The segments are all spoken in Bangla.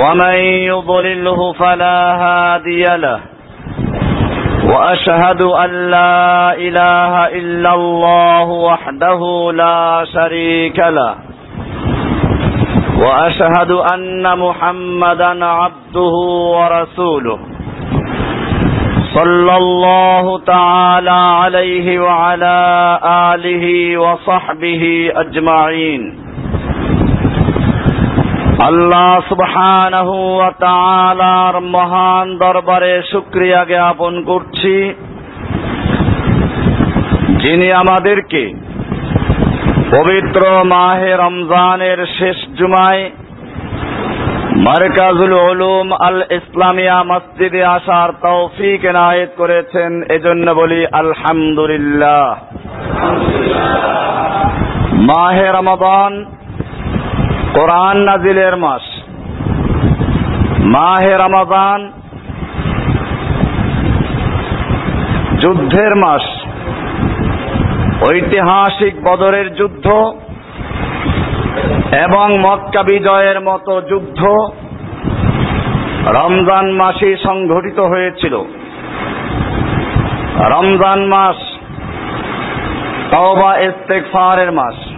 ومن يضلله فلا هادي له وأشهد أن لا إله إلا الله وحده لا شريك له وأشهد أن محمدا عبده ورسوله صلى الله تعالى عليه وعلى آله وصحبه أجمعين আল্লাহ সুবহানাহু ওয়া তাআলার মহান দরবারে শুকরিয়া জ্ঞাপন করছি। যিনি আমাদেরকে পবিত্র মাহে রমজানের শেষ জুমায় মার্কাজুল উলুম আল ইসলামিয়া মসজিদে আসার তৌফিক এনায়েত করেছেন, এজন্য বলি আলহামদুলিল্লাহ। মাহে রমাদান কোরআন নাজিলের মাস। মাহে রমাদান, যুদ্ধের মাস। ঐতিহাসিক বদরের যুদ্ধ এবং মক্কা বিজয়ের মতো যুদ্ধ রমজান মাসে সংঘটিত হয়েছিল। রমজান মাস তওবা, ইস্তেগফারের মাস।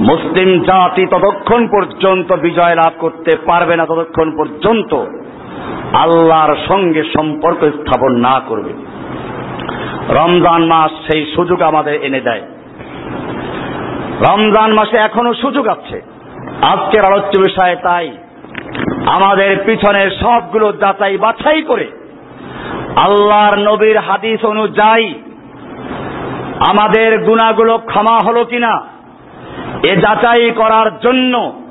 মুসলিম জাতি ততক্ষণ পর্যন্ত বিজয় লাভ করতে পারবে না, ততক্ষণ পর্যন্ত আল্লাহর সঙ্গে সম্পর্ক স্থাপন না করবে। রমজান মাস সেই সুযোগ আমাদের এনে দেয়। রমজান মাসে এখনও সুযোগ আছে। আজকের আলোচ্য বিষয়ে তাই, আমাদের পিছনের সবগুলো যাচাই বাছাই করে আল্লাহর নবীর হাদিস অনুযায়ী আমাদের গুণাগুলো ক্ষমা হলো কিনা এ যাচাই করার জন্য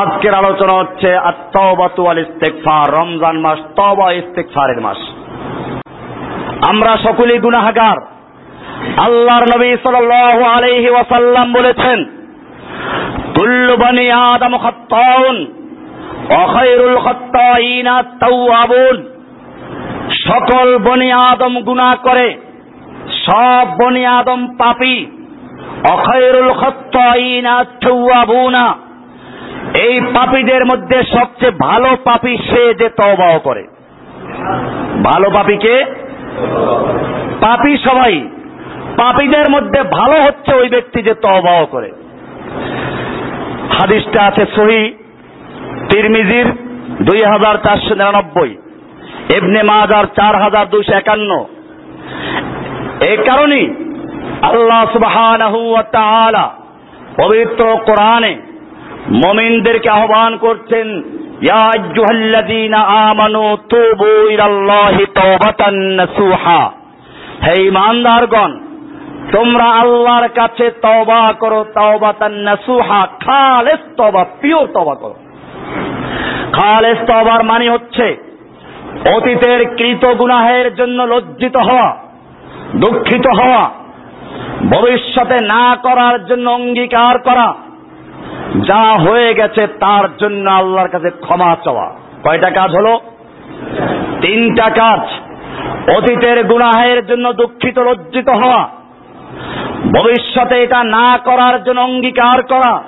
আজকের আলোচনা হচ্ছে আত্মাবাতু আল ইস্তেকফার রমজান মাস তবা ইস্তেকফারের মাস। আমরা সকলেই গুনাহাগার। আল্লাহর নবী সাল্লাল্লাহু আলাইহি ওয়াসাল্লাম বলেছেন, কুল্লু আদম খাত্তাউন ওয়া খায়রুল খাত্তাইনা তাওয়াবুন। সকল বনি আদম গুনাহ করে, সব বনি আদম পাপী। এই পাপীদের মধ্যে সবচেয়ে ভালো পাপী সে যে তওবাও করে। ভালো পাপীকে পাপী সবাই। পাপীদের মধ্যে ভালো হচ্ছে ওই ব্যক্তি যে তওবাও করে। হাদিসটা আছে সহি তিরমিজির দুই হাজার চারশো নিরানব্বই এবনে মাজার চার হাজার দুইশো একান্ন। এই কারণেই আল্লাহ সুবহানাহু ওয়া পবিত্র কোরআনে মুমিনদেরকে আহ্বান করছেন আমানু তুবু ইলাল্লাহি তাওবাতান নাসুহা। হে ঈমানদারগণ, তোমরা আল্লাহর কাছে তওবা করো, তাওবাতান নাসুহা, খালেস তওবা, পিওর তওবা করো। খালেস তওবার মানে হচ্ছে অতীতের কৃত গুনাহের জন্য লজ্জিত হওয়া, দুঃখিত হওয়া ভবিষ্যতে না করার জন্য অঙ্গীকার করা। যা হয়ে গেছে তার জন্য আল্লাহর কাছে ক্ষমা চাওয়া। কয়টা কাজ হলো? তিনটা কাজ। অতীতের গুনাহের জন্য দুঃখিত, লজ্জিত হওয়া। ভবিষ্যতে এটা না করার জন্য অঙ্গীকার করা।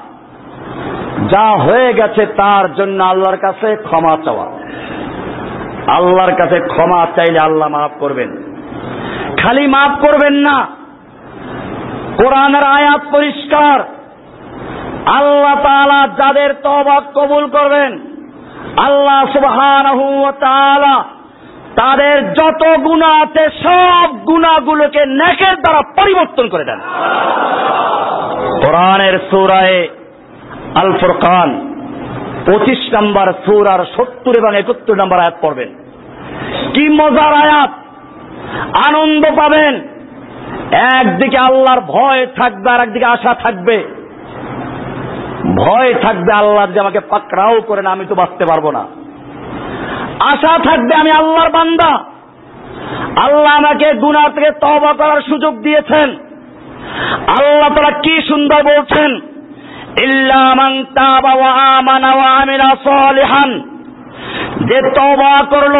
যা হয়ে গেছে তার জন্য আল্লাহর কাছে ক্ষমা চাওয়া। আল্লাহর কাছে ক্ষমা চাইলে আল্লাহ মাফ করবেন। খালি মাফ করবেন না। কোরআনের আয়াত পরিষ্কার। আল্লাহ তাআলা যাদের তওবা কবুল করবেন, আল্লাহ তাআলা তাদের যত গুনাহ আছে সব গুনাহগুলোকে নেকের দ্বারা পরিবর্তন করে দেন। কোরআনের সূরায়ে আল ফুরকান পঁচিশ নম্বর সুর আর সত্তর এবং একাত্তর নম্বর আয়াত পড়বেন। কি মজার আয়াত! আনন্দ পাবেন। একদিকে আল্লাহর ভয় থাকবে আর একদিকে আশা থাকবে। ভয় থাকবে আল্লাহ যে আমাকে পাকড়াও করে না, আমি তো বাঁচতে পারব না। আশা থাকবে আমি আল্লাহর বান্দা। আল্লাহ আমাকে গুনাহ থেকে তওবা করার সুযোগ দিয়েছেন। আল্লাহ তারা কি সুন্দর বলছেন তাবা যে তওবা করল,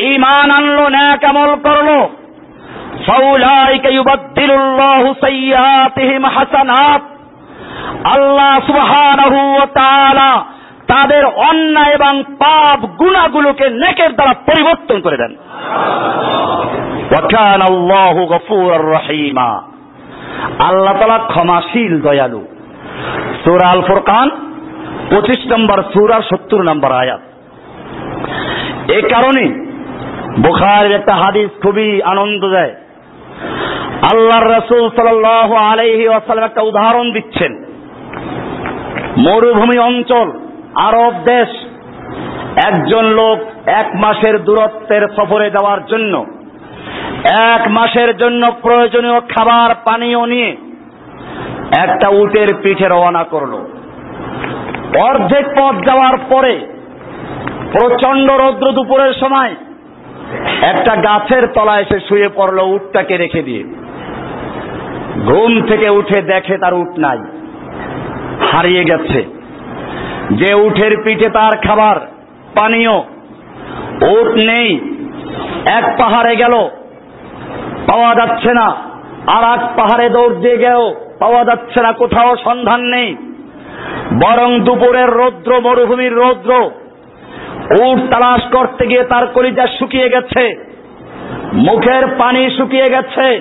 ঈমান আনলো, ন্যাক আমল করল আল্লাহ তাআলা তাদের অন্যায় এবং পাপ গুণাগুলোকে নেকের দ্বারা পরিবর্তন করে দেন। আল্লাহ তালা ক্ষমাশীল, দয়ালু। সুরা আল ফুরকান পঁচিশ নম্বর সুরা, সত্তর নম্বর আয়াত। এ কারণে বুখারের একটা হাদিস খুবই আনন্দ দেয়। আল্লাহর রসুল সাল আলাইহি ওয়াসাল্লাম একটা উদাহরণ দিচ্ছেন। মরুভূমি অঞ্চল, আরব দেশ, একজন লোক এক মাসের দূরত্বের সফরে যাওয়ার জন্য, এক মাসের জন্য প্রয়োজনীয় খাবার, পানীয় নিয়ে একটা উটের পিঠে রওনা করল। অর্ধেক পথ যাওয়ার পরে প্রচণ্ড রৌদ্র দুপুরের সময় একটা গাছের তলায় এসে শুয়ে পড়ল উটটাকে রেখে দিয়ে। ঘুম থেকে উঠে দেখে তার উট নাই। হারিয়ে গেছে। যে উঠের পিঠে তার খাবার, পানীয়, উট নেই, এক পাহাড়ে গেল, পাওয়া যাচ্ছে না। আর এক পাহাড়ে দৌড় দিয়ে গেল, পাওয়া যাচ্ছে না। কোথাও সন্ধান নেই। বরং দুপুরের রৌদ্র, মরুভূমির রৌদ্র উট তালাশ করতে গিয়ে তার কলিজা শুকিয়ে গেছে। মুখের পানি শুকিয়ে গেছে।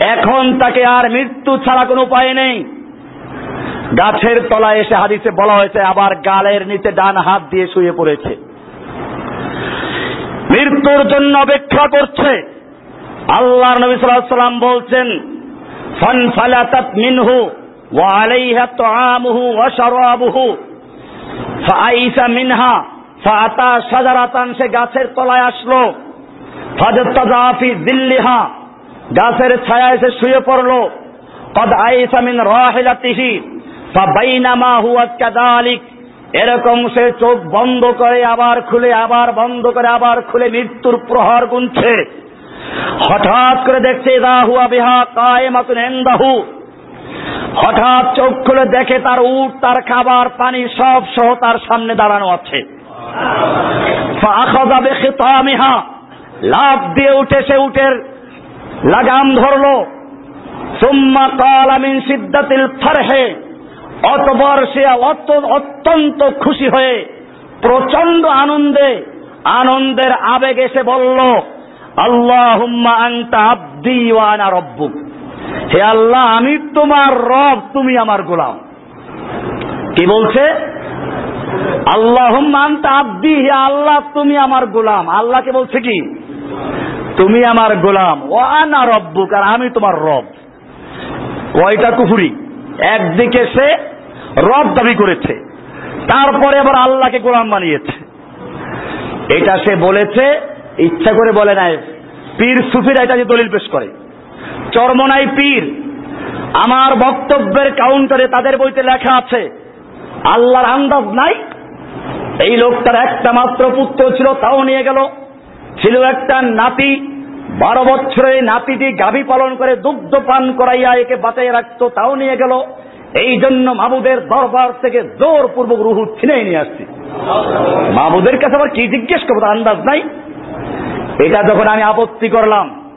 এখন তাকে আর মৃত্যু ছাড়া কোনো উপায় নেই। গাছের তলায় এসে হাদিসে বলা হয়েছে, আবার গালের নিচে ডান হাত দিয়ে শুয়ে পড়েছে। মৃত্যুর জন্য অপেক্ষা করছে। আল্লাহ নবী সাল্লাম বলছেন ফান ফালাতাত মিনহু ওয়া আলাইহা তুআমুহু ওয়া শারাবুহু, ফাআইসা মিনহা ফাআতা শাজারাতান, সে গাছের তলায় আসলো। ফাজাত্তাজা ফি দিল্লিহা, গাছের ছায়া এসে শুয়ে পড়ল। কদ আইসা মিন রাহিলাতিহি ফাবাইনামা হুয়া কাযালিক, এরকম সে চোখ বন্ধ করে আবার খুলে, আবার বন্ধ করে, আবার খুলে মৃত্যুর প্রহর গুনছে। হঠাৎ করে দেখছে দা হুয়া বিহা কায়েমাতুন ইনদাহু। হঠাৎ চোখ খুলে দেখে তার উট, তার খাবার, পানি সব সহ তার সামনে দাঁড়ানো আছে। লাভ দিয়ে উঠে সে উটের লাগাম ধরলো। সুম্মা কালা মিন সিদ্দাতিল ফারহে। অতবর সে অত্যন্ত খুশি হয়ে প্রচণ্ড আনন্দে আনন্দের আবেগ এসে বলল, আল্লাহুম্মা আনতা আব্দি ওয়া আনা রব্বুক। হে আল্লাহ, আমি তোমার রব, তুমি আমার গোলাম। কি বলছে? আনতা আব্দি, হে আল্লাহ, তুমি আমার গোলাম। আল্লাহকে বলছে কি? তুমি আমার গোলাম। ও আনা রব্বুক, আর আমি তোমার রব। কয়টা কুফুরি। একদিকে সে রব দাবি করেছে, তারপরে আবার আল্লাহকে গোলাম বানিয়েছে। এটা সে বলেছে, ইচ্ছা করে বলে নাই। পীর সুফিরা এটা যে দলিল পেশ করে। চরমনাই পীর। আমার বক্তব্যের কাউন্টারে তাদের বইতে লেখা আছে, আল্লাহর আন্দাজ নাই এই লোকটার একটা মাত্র পুত্র ছিল, তাও নিয়ে গেল। ছিল একটা নাতি। বারো বছরে নাতিটি গাভী পালন করে দুগ্ধ পান করাইয়া একে বাঁচাইয়া রাখতো, তাও নিয়ে গেল। এই জন্য মাবুদের দরবার থেকে জোর পূর্বক রুহু ছিনাই নিয়ে আসছি। মাবুদের কাছে আবার কি জিজ্ঞেস করব আন্দাজ নাই। এটা যখন আমি আপত্তি করলাম,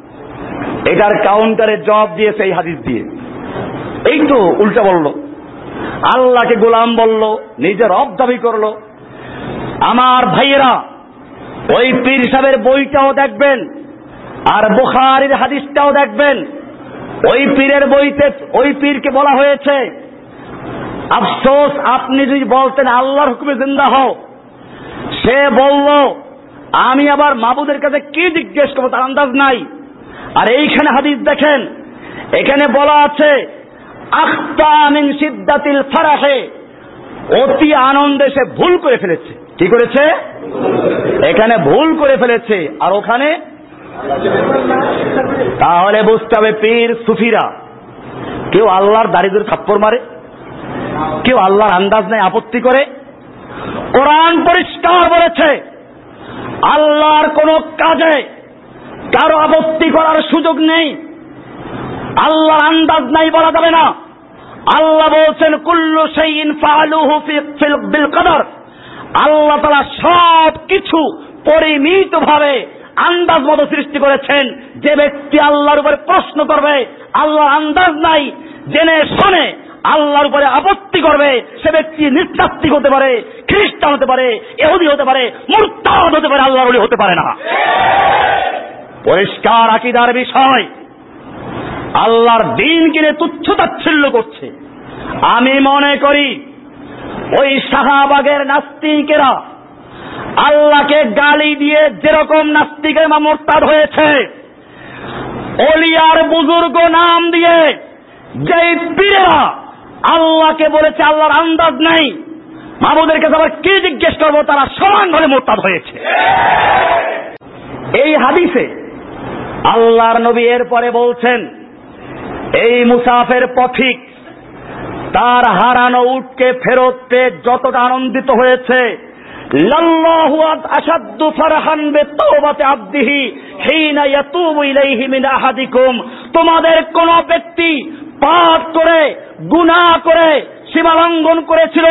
এটার কাউন্টারে জবাব দিয়েছে এই হাদিস দিয়ে। এই তো উল্টা বলল। আল্লাহকে গোলাম বলল, নিজের রব দাবি করল। আমার ভাইয়েরা, ওই পীর সাহেবের বইটাও দেখবেন, আর বুখারির হাদিসটাও দেখবেন। ওই পীরের বইতে, ওই পীরকে বলা হয়েছে, আফসোস, আপনি যদি বলতেন আল্লাহর হুকুমে জিন্দা হও। সে বলল, আমি আবার মাবুদের কাছে কি জিজ্ঞেস করব তার আন্দাজ নাই। আর এইখানে হাদিস দেখেন, এখানে বলা আছে আখতামিন সিদ্দাতিল ফারাহে, অতি আনন্দে সে ভুল করে ফেলেছে। কি করেছে? এখানে ভুল করে ফেলেছে। আর ওখানে? তাহলে বুঝতে হবে পীর সুফিরা। কেউ আল্লাহর দারিদ্র থাপ্পর মারে? কেউ আল্লাহর আন্দাজ নেই আপত্তি করে? কোরআন পরিষ্কার বলেছে, আল্লাহর কোন কাজে কারও আপত্তি করার সুযোগ নেই। আল্লাহর আন্দাজ নাই বলা যাবে না। আল্লাহ বলছেন, কুল্লু সেইন ফালুহু বিল কদর। আল্লাহ তালা সব কিছু পরিমিত ভাবে আন্দাজ মতো সৃষ্টি করেছেন। যে ব্যক্তি আল্লাহর উপরে প্রশ্ন করবে আল্লাহ আন্দাজ নাই, জেনে শোনে আল্লাহর উপরে আপত্তি করবে, সে ব্যক্তি নিঃস্তাত্বিক হতে পারে, খ্রিস্টান হতে পারে এহুদি হতে পারে, মুরতাদ হতে পারে, আল্লাহর হতে পারে না। পরিষ্কার আকিদার বিষয়, আল্লাহর দিন কিনে তুচ্ছ তাচ্ছিল্য করছে। আমি মনে করি ওই শাহাবাগের নাস্তিকেরা আল্লাহকে গালি দিয়ে যেরকম নাস্তিকের মোরতাদ হয়েছে, অলিয়ার বুজুর্গ নাম দিয়ে যেই পীরেরা আল্লাহকে বলেছে আল্লাহর আন্দাজ নাই মাহবুদের কাছে আবার কি জিজ্ঞেস করব, তারা সমানভাবে মোরতাদ হয়েছে। এই হাদিসে আল্লাহর নবী এর পরে বলছেন, এই মুসাফের পথিক তার হারানো উটকে ফেরত পেয়ে যতটা আনন্দিত হয়েছে। তোমাদের কোন ব্যক্তি পাপ করে গুনা করে সীমালঙ্ঘন করেছিল।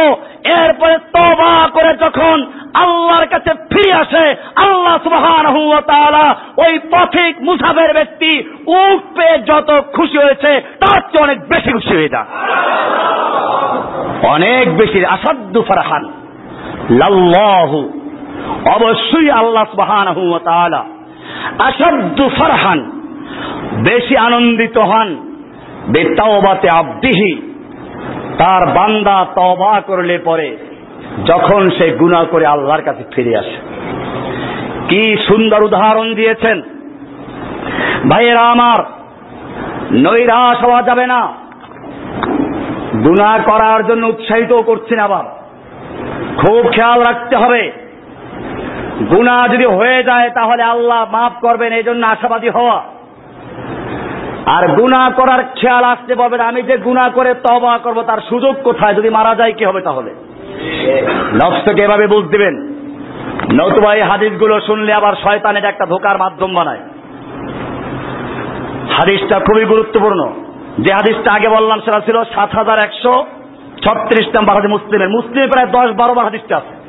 এরপরে তবা করে যখন আল্লাহর কাছে ফিরে আসে, আল্লাহ সুবহানাহু ওয়া ওই পথিক মুসাফের ব্যক্তি উঠ পেয়ে যত খুশি হয়েছে, তার চেয়ে অনেক বেশি খুশি হয়ে যায়। অনেক বেশি আসাদ্দু ফারহান। লাল্লাহু। অবশ্যই আল্লাহ তাআলা আসাদ্দু ফারহান। বেশি আনন্দিত হন। বেতাওবাতে আব্দিহি। তার বান্দা তবা করলে পরে যখন সে গুণা করে আল্লাহর কাছে ফিরে আসে। কি সুন্দর উদাহরণ দিয়েছেন। ভাইয়েরা আমার, নৈরাশ হওয়া যাবে না। গুণা করার জন্য উৎসাহিত করছেন আবার। খুব খেয়াল রাখতে হবে। গুণা যদি হয়ে যায় তাহলে আল্লাহ মাফ করবেন এই জন্য আশাবাদী হওয়া। আর গুণা করার খেয়াল আসতে পারবে আমি যে গুণা করে তবা করব, তার সুযোগ কোথায়? যদি মারা যায়, কি হবে তাহলে? নফসকে এভাবে বুঝ দিবেন। নতুবা এই হাদিসগুলো শুনলে আবার শয়তানের একটা ধোকার মাধ্যম বানায়। হাদিসটা খুবই গুরুত্বপূর্ণ। যে হাদিসটা আগে বললাম, সেটা ছিল সাত হাজার একশো ছত্রিশ নাম্বার হাদিস মুসলিমের। মুসলিমের প্রায় দশ বারো বার হাদিসটা আছে।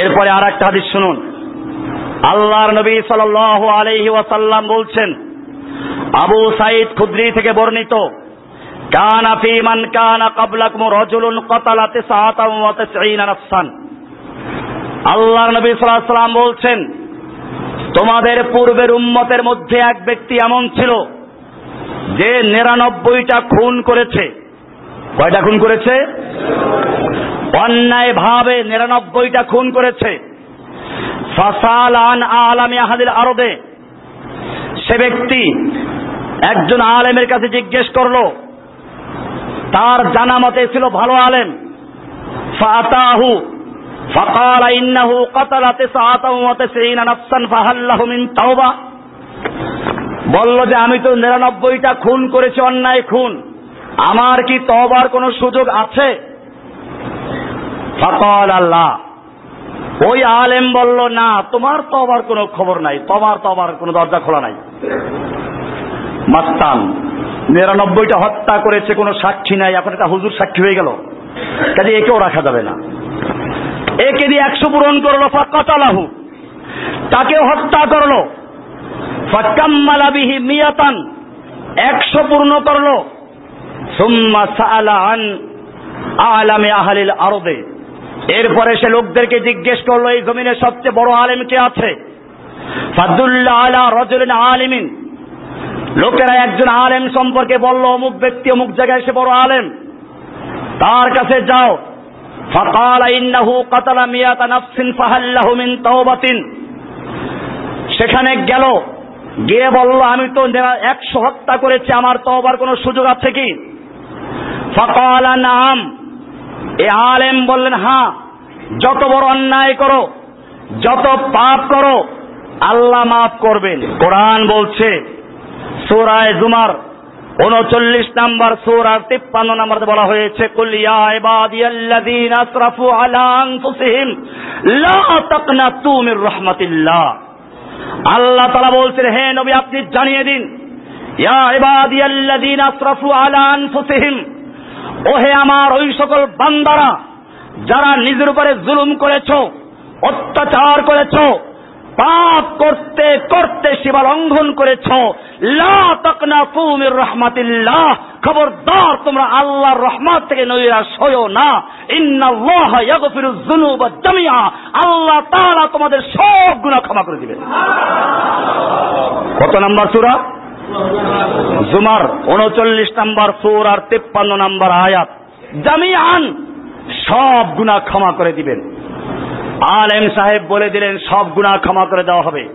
এরপরে আর একটা হাদিস শুনুন। আল্লাহর নবী সাল আলহি ওয়াসাল্লাম বলছেন, আবু সাইদ খুদ্রি থেকে বর্ণিত, কানা ফি মান কানা কাবলাকুম রাজুলুন কাতালাতে সাহাতাম ওয়া তাসঈনা আল্লাহর নবী সাল্লাল্লাহু সাল্লাম বলছেন, তোমাদের পূর্বের উম্মতের মধ্যে এক ব্যক্তি এমন ছিল, যে নিরানব্বইটা খুন করেছে। কয়টা খুন করেছে? অন্যায় ভাবে নিরানব্বইটা খুন করেছে। ফাসাল আন আলামী আহাদিল আরবে সে ব্যক্তি একজন আলেমের কাছে জিজ্ঞেস করলো তার জানা মতে ছিল ভালো আলেম ফাতাহু فقال إنه قتل تسعة وتسعين نفسا فهل له من توبة বলল যে আমি তো নিরানব্বইটা খুন করেছি অন্যায় খুন আমার কি তবার কোনো সুযোগ আছে ফকল আল্লাহ ওই আলেম বলল, না, তোমার তবার কোনো খবর নাই তবার তবার কোনো দরজা খোলা নাই। মাস্তান, নিরানব্বইটা হত্যা করেছে, কোনো সাক্ষী নাই, এখন একটা হুজুর সাক্ষী হয়ে গেল। কাজে একেও রাখা যাবে না। একে দিয়ে একশো পূরণ করল, ফাকাতালাহু। তাকে হত্যা করল। ফাকাম্মালাবিহি মিয়াতান, একশো পূর্ণ করল। সুম্মা সাআলা আন আলামে আহলিল আরদে। এরপরে সে লোকদেরকে জিজ্ঞেস করল, এই জমিনের সবচেয়ে বড় আলেম কে আছে? ফাদুল্লাহ আলা রজুল আলিমিন। লোকেরা একজন আলেম সম্পর্কে বলল, অমুক ব্যক্তি অমুক জায়গায় সে বড় আলেম। তার কাছে যাও। ইন্নাহু নাফসিন সেখানে গেল, গিয়ে বলল, আমি তো একশো হত্যা করেছি, আমার তওবার কোনো সুযোগ আছে কি? ফাকালা, নাম। এ আলেম বললেন হ্যাঁ যত বড় অন্যায় করো, যত পাপ করো, আল্লাহ মাফ করবেন। কোরআন বলছে, সোরায় জুমার উনচল্লিশ নাম্বার সুর আর তিপ্পান্ন নাম্বার বলা হয়েছে কুলিয়া ইবাদিয়াল্লাযীনা আসরাফু আলা আনফুসিহিম, লা তাকনাতু মির রাহমাতিল্লাহ। আল্লাহ তাআলা বলছেন, হে নবী, আপনি জানিয়ে দিন, ইয়া ইবাদিয়াল্লাযীনা আসরাফু আলা আনফুসিহিম ওহে আমার ওই সকল বান্দারা, যারা নিজের উপরে জুলুম করেছ, অত্যাচার করেছ, পাপ করতে করতে সীমা লঙ্ঘন করেছ রহমাতিল্লাহ, খবরদার, তোমরা আল্লাহর রহমত থেকে নৈরাশ হইও না। জামিআ, আল্লাহ তাআলা তোমাদের সব গুনাহ ক্ষমা করে দিবেন। কত নাম্বার সূরা? জুমার উনচল্লিশ নাম্বার সুর আর তিপ্পান্ন নাম্বার আয়াত। জামিআন সব গুনাহ ক্ষমা করে দিবেন। আলেম সাহেব বলে দিলেন, সব গুনাহ ক্ষমা করে দেওয়া হবে।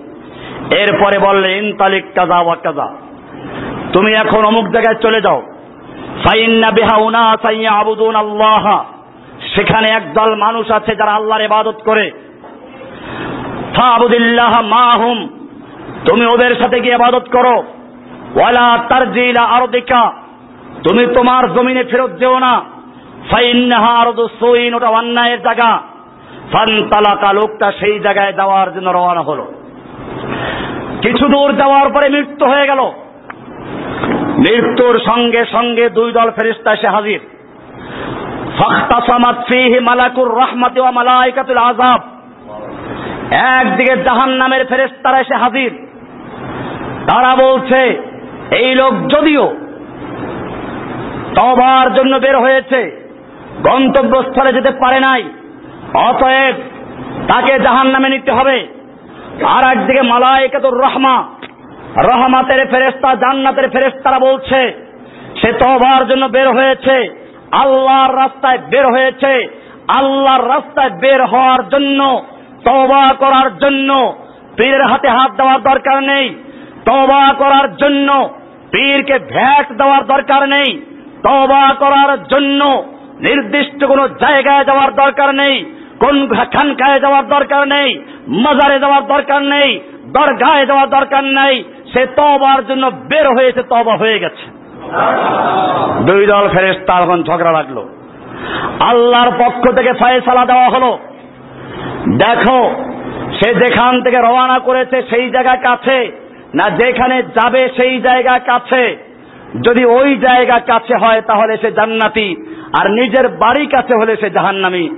এরপরে বললেন তালিক কাজা ওয়া কাজা। তুমি এখন অমুক জায়গায় চলে যাও। ফাইন্না বিহা উনা সাইয়া আবুদুন আল্লাহ। সেখানে একদল মানুষ আছে যারা আল্লাহর ইবাদত করে। ফাবুদিল্লাহ মাহুম। তুমি ওদের সাথে গিয়ে ইবাদত করো। ওয়ালা তারজিলা আরদিকা। তুমি তোমার জমিনে ফেরত যেও না। ফাইন্নাহা আরদু সুইন, ওটা অন্যায়ের জায়গা। ফান্তালাকা, লোকটা সেই জায়গায় যাওয়ার জন্য রওনা হলো। কিছু দূর যাওয়ার পরে মৃত্যু হয়ে গেল। মৃত্যুর সঙ্গে সঙ্গে দুই দল ফেরিস্তা এসে হাজির। ফাখতাসামাত ফিহি মালাকুর রহমাতি ওয়া মালাইকাতুল আযাব। একদিকে জাহান্নামের ফেরেশতারা এসে হাজির। তারা বলছে এই লোক যদিও তবার জন্য বের হয়েছে, গন্তব্যস্থলে যেতে পারে নাই, অতএব তাকে জাহান নামে নিতে হবে। আর একদিকে মালাইকাতুর রহমা, রহমাতের ফেরেস্তা জান্নাতের ফেরেস্তারা বলছে, সে তবার জন্য বের হয়েছে, আল্লাহর রাস্তায় বের হয়েছে, আল্লাহর রাস্তায় বের হওয়ার জন্য তবা করার জন্য, পীরের হাতে হাত দেওয়ার দরকার নেই তবা করার জন্য পীরকে ভ্যাট দেওয়ার দরকার নেই তবা করার জন্য নির্দিষ্ট কোনো জায়গায় যাওয়ার দরকার নেই, কোন খানকায় যাওয়ার দরকার নেই, মাজারে যাওয়ার দরকার নেই, দরগায় যাওয়ার দরকার নেই, সে তবার জন্য বের হয়েছে তবা হয়ে গেছে। দুই দল ফেরেস্তা এখন ঝগড়া লাগল। আল্লাহর পক্ষ থেকে ফয়সালা দেওয়া হলো। দেখো, সে যেখান থেকে রওনা করেছে, সেই জায়গা কাছে না যেখানে যাবে সেই জায়গা কাছে। যদি ওই জায়গা কাছে হয়, তাহলে সে জান্নাতি। আর নিজের বাড়ি কাছে হলে সে জাহান্নামি।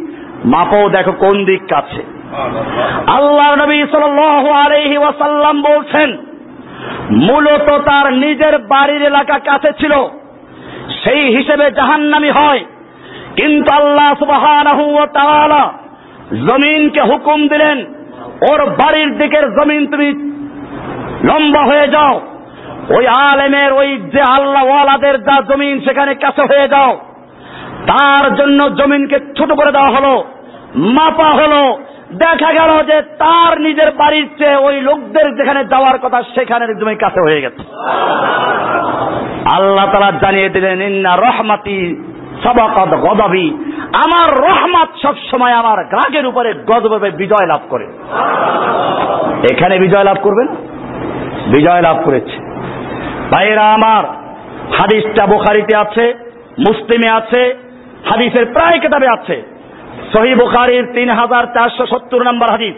মাপো, দেখো কোন দিক কাছে। আল্লাহ নবী সাল্লাল্লাহু ওয়াসাল্লাম বলছেন, মূলত তার নিজের বাড়ির এলাকা কাছে ছিল। সেই হিসেবে জাহান্নামি হয়। কিন্তু আল্লাহ তাআলা জমিনকে হুকুম দিলেন, ওর বাড়ির দিকের জমিন তুমি লম্বা হয়ে যাও। ওই আলেমের, ওই যে আল্লাহ ওয়ালাদের যা জমিন, সেখানে কাছে হয়ে যাও। তার জন্য জমিনকে ছোট করে দেওয়া হলো, মাপা হলো। দেখা গেল যে তার নিজের বাড়ির চেয়ে ওই লোকদের যেখানে যাওয়ার কথা সেখানে জমি কাছে হয়ে গেছে। আল্লাহ তালা জানিয়ে দিলেন, ইন্না রহমাতি সবাকত গদাবি। আমার রহমত সব সময় আমার গ্রাগের উপরে গজবে বিজয় লাভ করে। এখানে বিজয় লাভ করবেন বিজয় লাভ করেছে। ভাইয়েরা আমার, হাদিসটা বোখারিতে আছে, মুসলিমে আছে, হাদিসের প্রায় কেতাবে আছে। সহি বুখারির তিন হাজার চারশো সত্তর নম্বর হাদিস,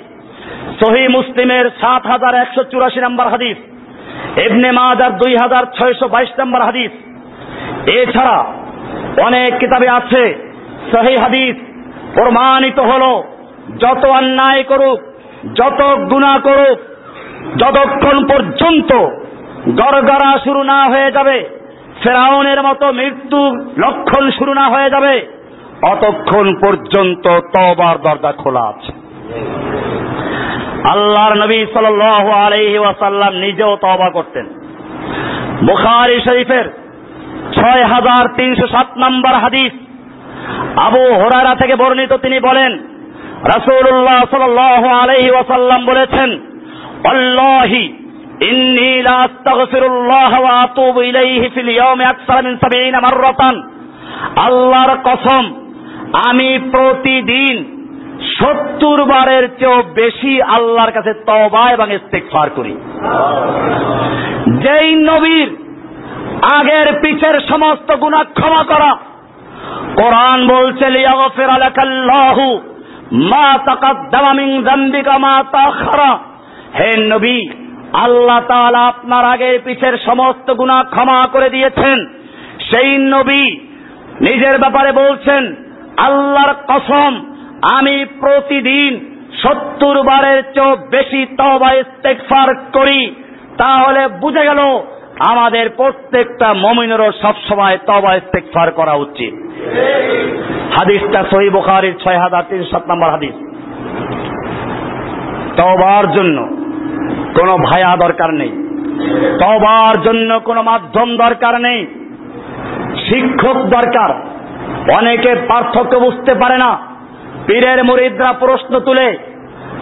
সহি মুসলিমের সাত হাজার একশো চুরাশি নম্বর হাদিস এমনি মাজার দুই হাজার ছয়শো বাইশ নম্বর হাদিস। এছাড়া অনেক কিতাবে আছে, সহি হাদিস প্রমাণিত হল, যত অন্যায় করুক, যত গুণা করুক যতক্ষণ পর্যন্ত গড়গড়া শুরু না হয়ে যাবে, ফেরাউনের মতো মৃত্যু লক্ষণ শুরু না হয়ে যাবে, অতক্ষণ পর্যন্ত তবার দরজা খোলা আছে। আল্লাহর নবী সাল আলহি ওয়াসাল্লাম নিজেও তবা করতেন। বুখারি শরীফের ছয় হাজার তিনশো সাত নম্বর হাদিস আবু হোরারা থেকে বর্ণিত তিনি বলেন, রাসূলুল্লাহ সাল্লাল্লাহু আলাইহি ওয়াসাল্লাম বলেছেন আল্লাহি, ইন্নী লা আস্তাগফিরুল্লাহ ওয়া আতুবু ইলাইহি ফিল ইয়াউমি আকসার মিন 70 মাররাতান। আল্লাহর কসম, আমি প্রতিদিন সত্তর বারের চেয়েও বেশি আল্লাহর কাছে তবা এবং ইস্তেকফার করি। যেই নবীর আগের পিছের সমস্ত গুণা ক্ষমা করা, কোরআন বলছে, লিয়াগফির লাকাল্লাহু মা তাকাদ্দামা মিন যামবিকা মা তাখারা। হে নবী, আল্লাহ তাআলা আপনার আগের পিছের সমস্ত গুনাহ ক্ষমা করে দিয়েছেন। সেই নবী নিজের ব্যাপারে বলছেন, আল্লাহর কসম, আমি প্রতিদিন সত্তর বারের চেয়েও বেশি তবা ইস্তেগফার করি। তাহলে বুঝে গেল আমাদের প্রত্যেকটা মমিনেরও সবসময় তবা ইস্তেগফার করা উচিত। হাদিসটা সহি বুখারীর ছয় হাজার তিনশো সাত নম্বর হাদিস। তবার জন্য কোনো ভায়া দরকার নেই। তবার জন্য কোনো মাধ্যম দরকার নেই। শিক্ষক দরকার। অনেকে পার্থক্য বুঝতে পারে না। পীরের মুরিদরা প্রশ্ন তুলে,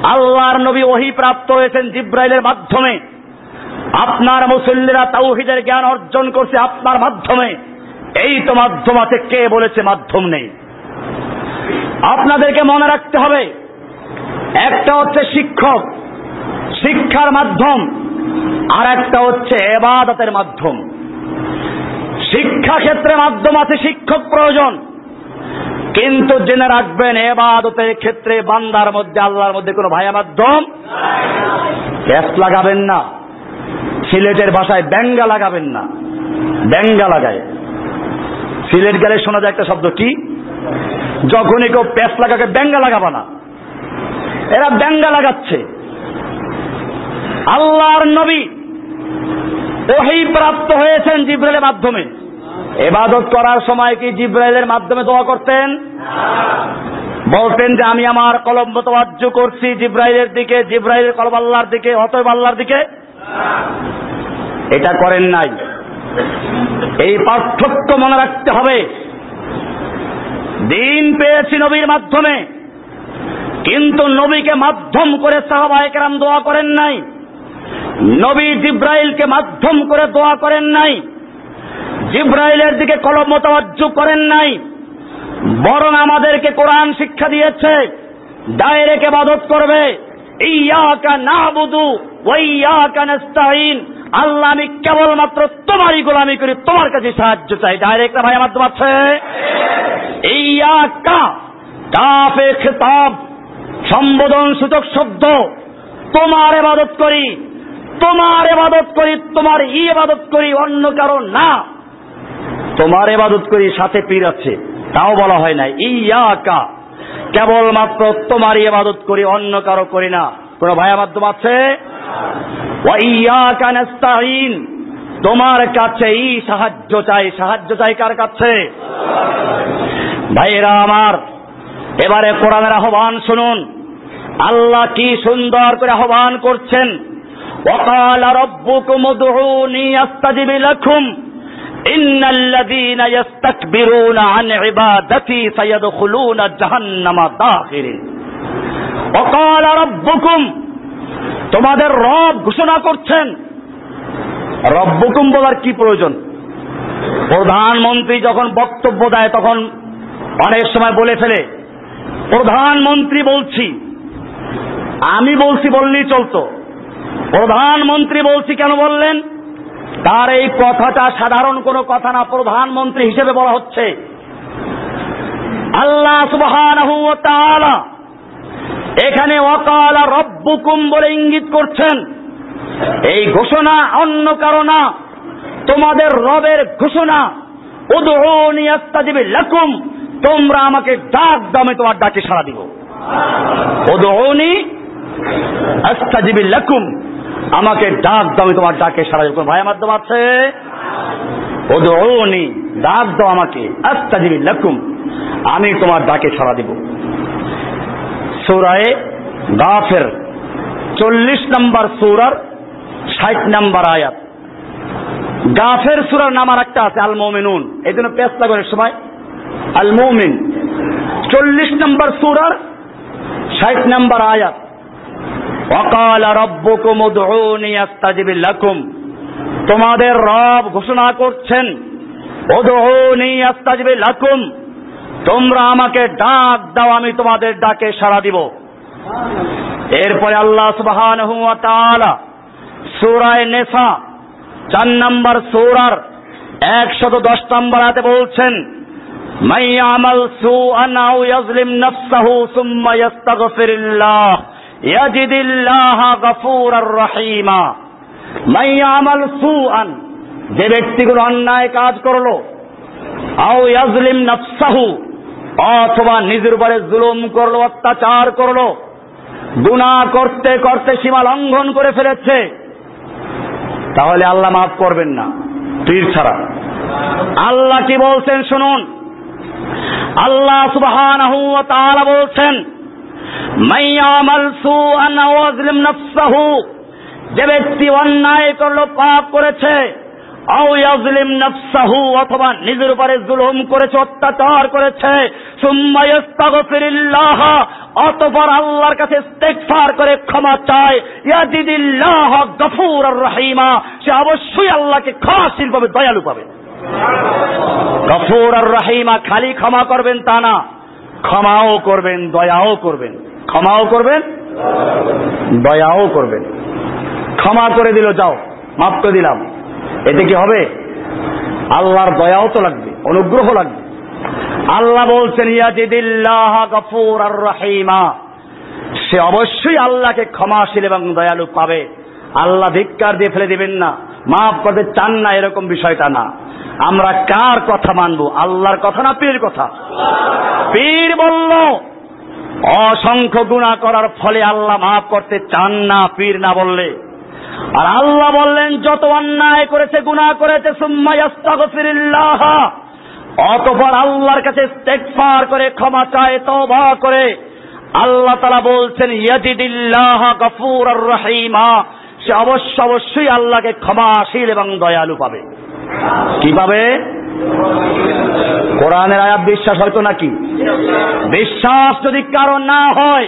আল্লাহর নবী ওহি প্রাপ্ত হয়েছেন জিব্রাইলের মাধ্যমে। আপনার মুসল্লিরা তাওহিদের জ্ঞান অর্জন করছে আপনার মাধ্যমে। এই তো মাধ্যম আছে, কে বলেছে মাধ্যম নেই? আপনাদেরকে মনে রাখতে হবে, একটা হচ্ছে শিক্ষক। শিক্ষার মাধ্যম। আর একটা হচ্ছে এবাদতের মাধ্যম। শিক্ষা ক্ষেত্রে মাধ্যম আছে শিক্ষক প্রয়োজন। কিন্তু জেনে রাখবেন, এবাদতের ক্ষেত্রে বান্দার মধ্যে, আল্লাহর মধ্যে কোনো ভাইয়া মাধ্যম গ্যাস লাগাবেন না। সিলেটের ভাষায় ব্যাঙ্গা লাগাবেন না। ব্যাঙ্গা লাগায়। সিলেট গেলে শোনা যায় একটা শব্দ কি? যখনই কেউ প্যাস লাগাকে ব্যাঙ্গা লাগাবা না। এরা ব্যাঙ্গা লাগাচ্ছে। আল্লাহর নবী ওহি প্রাপ্ত হয়েছেন জিব্রাইলের মাধ্যমে। এবাদত করার সময় কি জিব্রাইলের মাধ্যমে দোয়া করতেন? বলতেন যে, আমি আমার কলম মতবাজ্য করছি জিব্রাইলের দিকে, জিব্রাইলের কলম আল্লাহর দিকে, অতএব আল্লাহর দিকে। এটা করেন নাই। এই পার্থক্য মনে রাখতে হবে। দিন পেয়েছি নবীর মাধ্যমে, কিন্তু নবীকে মাধ্যম করে সাহাবাহিকেরাম দোয়া করেন নাই। নবী জিব্রাইলকে মাধ্যম করে দোয়া করেন নাই। জিব্রাইলের দিকে কলম মতবাজ্য করেন নাই। বরং আমাদেরকে কোরআন শিক্ষা দিয়েছে, ডাইরেক্ট এবাদত করবে। ওয়াইয়াকা নাস্তাইন আল্লাহ, আমি কেবলমাত্র তোমারই গোলামি করি, তোমার কাছে সাহায্য চাই। ডাইরেক্ট ভাই মাধ্যম আছে? ইয়াকা কাফে খেতাব সম্বোধন সূচক শব্দ, তোমার এবাদত করি। তোমার এবাদত করি, তোমার ই এবাদত করি, অন্য কারও না। তোমার এবাদত করি, সাথে পীর আছে। তাও বলা হয় না, ইয়াকা। কেবলমাত্র তোমারই এবাদত করি, অন্য কারও করি না। কোন ভাইয়া মাধ্যম আছে? তোমার কাছেই সাহায্য চাই। সাহায্য চাই কার কাছে? ভাইরা আমার, এবারে কোরআনের আহ্বান শুনুন। আল্লাহ কি সুন্দর করে আহ্বান করছেন। وقال ربكم ادعوني استجب لكم ان الذين يستكبرون عن عبادتي سيدخلون جهنم داخرين وقال ربكم তোমাদের রব ঘোষণা করছেন রব্বকুম বলার কি প্রয়োজন প্রধানমন্ত্রী যখন বক্তব্য দেয় তখন অনেক সময় বলে ফেলে প্রধানমন্ত্রী বলছি আমি বলছি বললেই চলতো প্রধানমন্ত্রী বলছি কেন বললেন? তার এই কথাটা সাধারণ কোনো কথা না, প্রধানমন্ত্রী হিসেবে বলা হচ্ছে। আল্লাহ তাআলা এখানে ওয়াকালা রব্বুকুম বলে ইঙ্গিত করছেন। এই ঘোষণা অন্য কারও না, তোমাদের রবের ঘোষণা। লাকুম, তোমরা আমাকে ডাক দামে তোমার ডাকে সাড়া দিব। লাকুম আমাকে ডাক দাও তোমার ডাকে সারা দিব। ভাই মাধ্যম আছে? ডাক দাও আমাকে। আস্তাজিবি লাকুম, আমি তোমার ডাকে সাড়া দিব। সূরায়ে গাফির, চল্লিশ নম্বর সূরার ষাট নম্বর আয়াত। গাফের সুরার নাম আর একটা আছে আল মোমিনুন এই জন্য পেশ লাগানোর সময় আল মোমিন চল্লিশ নম্বর সুরার ষাট নম্বর আয়াত। অকাল তোমাদের রব ঘোষণা করছেন লাকুম। তোমরা আমাকে ডাক দাও, আমি তোমাদের ডাকে সাড়া দিব। এরপরে আল্লাহ সুবহানাহু সূরায়ে নেসা, চার নম্বর সূরার একশত দশ নম্বর হাতে বলছেন মাই আমাল সু আনাউ ইয়াজলিম নাফসাহু সুম্মা ইয়াস্তাগফিরুল্লাহ। ইয়াজিদিল্লাহ গফুরার রহিমা। মাই আমাল সু আন যে ব্যক্তিগুলো অন্যায় কাজ করল, আও ইয়াজলিম নাফসাহু, অথবা নিজের উপরে জুলুম করল, অত্যাচার করল, গুনাহ করতে করতে সীমা লঙ্ঘন করে ফেলেছে, তাহলে আল্লাহ মাফ করবেন না, পীর ছাড়া। আল্লাহ কি বলছেন শুনুন? আল্লাহ তাআলা বলছেন মাইয়ামাল সুআন আও আযলিম নাফসাহু যে ব্যক্তি অন্যায় করল, পাপ করেছে অথবা নিজের উপরে জুলুম করেছে, অত্যাচার করেছে অতঃপর আল্লাহর কাছে করে ক্ষমা চায়, ইয়াজিদিল্লাহ গফুরার রহিমা, সে অবশ্যই আল্লাহকে ক্ষমাশীল পাবে, দয়ালু পাবে। গফুর আর রহিমা খালি ক্ষমা করবেন তা না, ক্ষমাও করবেন, দয়াও করবেন। ক্ষমাও করবেন, দয়াও করবেন। ক্ষমা করে দিল, যাও, মাফ করে দিলাম। এতে কি হবে? আল্লাহর দয়াও তো লাগবে, অনুগ্রহ লাগবে। আল্লাহ বলছেন আর সে অবশ্যই আল্লাহকে ক্ষমাশীল এবং দয়ালু পাবে। আল্লাহ ধিক্কার দিয়ে ফেলে দিবেন না, মাফ করতে চান না, এরকম বিষয়টা না। আমরা কার কথা মানব? আল্লাহর কথা না পীর কথা? পীর বলল অসংখ্য গুণা করার ফলে আল্লাহ মাফ করতে চান না, পীর না বললে। আর আল্লাহ বললেন, যত অন্যায় করেছে, গুনাহ করেছে অতঃপর আল্লাহর কাছে করে, ক্ষমা চায়, তওবা করে। আল্লাহ তাআলা বলছেন, ইয়াজিদিল্লাহ রহিমা। সে অবশ্য অবশ্যই আল্লাহকে ক্ষমাশীল এবং দয়ালু পাবে। কি পাবে কোরআনের আয়াত বিশ্বাস হয়তো নাকি? বিশ্বাস যদি কারণ না হয়